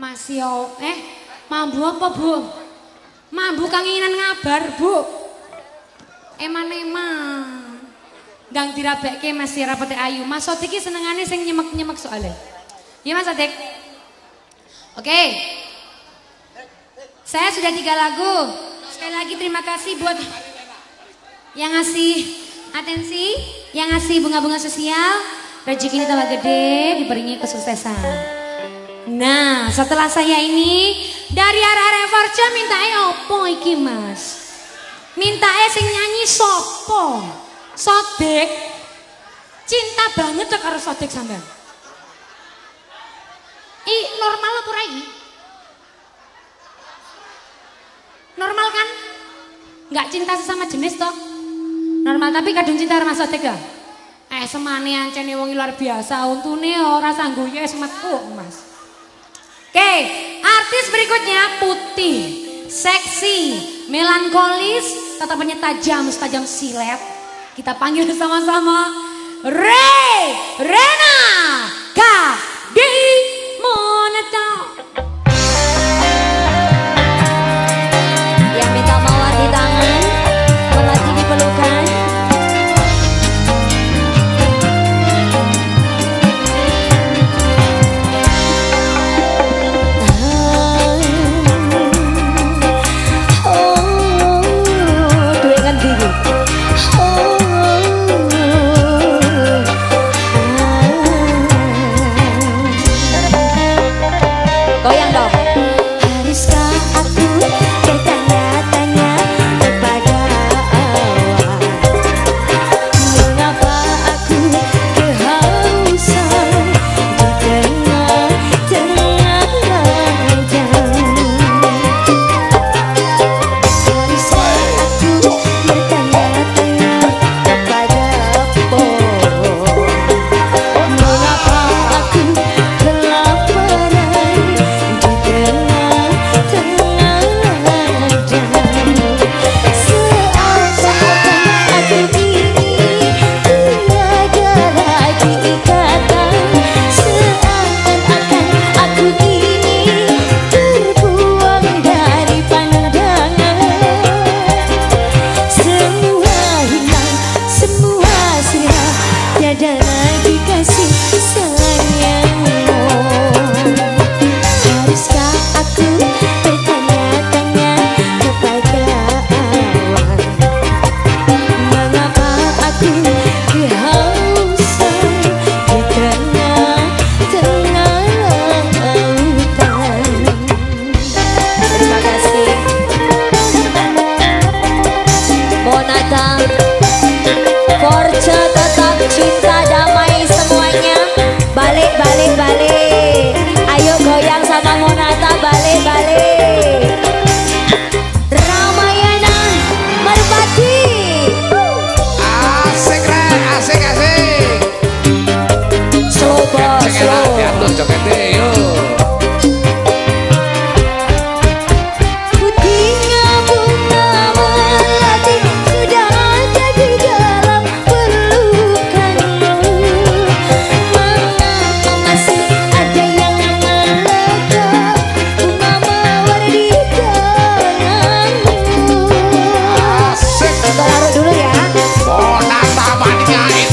Masih eh mambu apa bu? Mambu kangenan ngabar bu. Eman-eman. Dang dirabekke masih rapete ayu. Mas Sodik iki senengane sing nyemek-nyemek soalnya. Iya Mas Sodik? Oke. Saya sudah tiga lagu. Sekali lagi terima kasih buat yang ngasih atensi, yang ngasih bunga-bunga sosial. Rezeki ini tambah gede, diberinya kesuksesan. Nah, setelah saya ini dari arah Forja minta opo iki Mas? Minta sing nyanyi sopo? Sodek. Cinta banget karo Sodek sampean. I normal apa rai? Normal kan? Nggak cinta sesama jenis toh? Normal tapi kadung cinta sama Sodek ya? Eh semane ancene wong luar biasa untune ora sanggup ya metu Mas. Oke, artis berikutnya putih, seksi, melankolis, tatapannya tajam, tajam silet. Kita panggil sama-sama Re Rena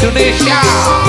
Silêncio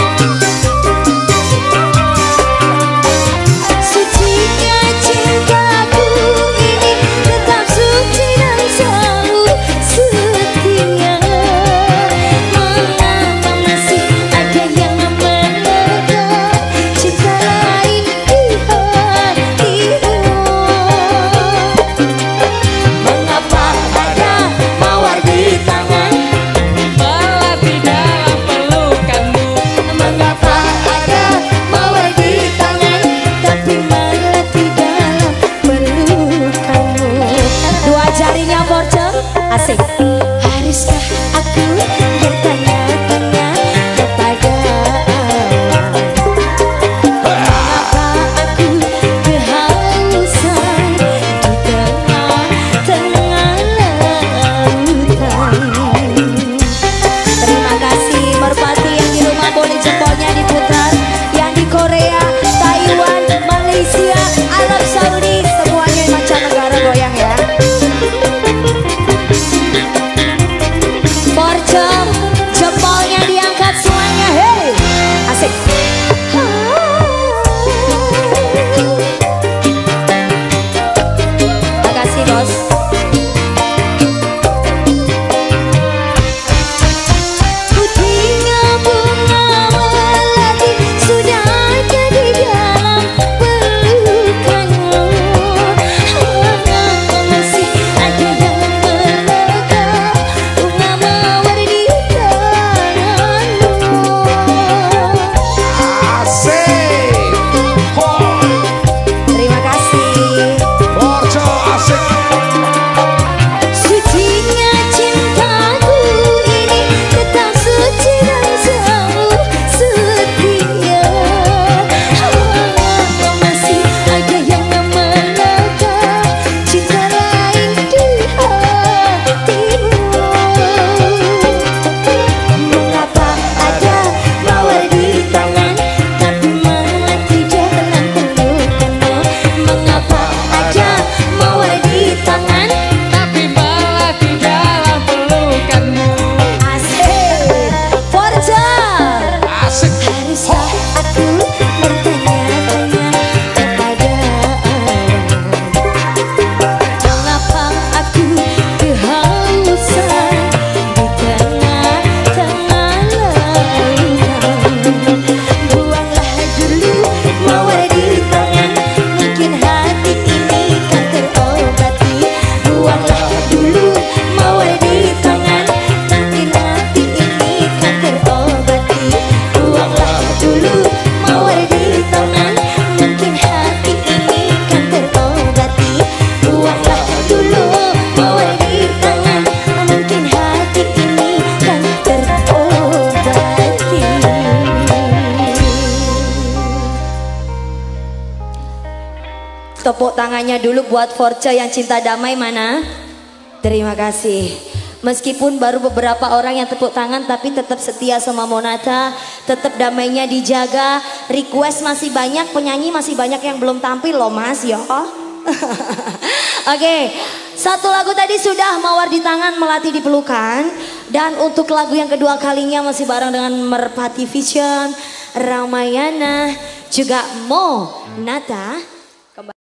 tangannya dulu buat Force yang cinta damai mana? Terima kasih. Meskipun baru beberapa orang yang tepuk tangan tapi tetap setia sama Monata, tetap damainya dijaga. Request masih banyak, penyanyi masih banyak yang belum tampil loh Mas ya. Oke, satu lagu tadi sudah mawar di tangan melatih di pelukan dan untuk lagu yang kedua kalinya masih bareng dengan Merpati Vision, Ramayana, juga Mo Nata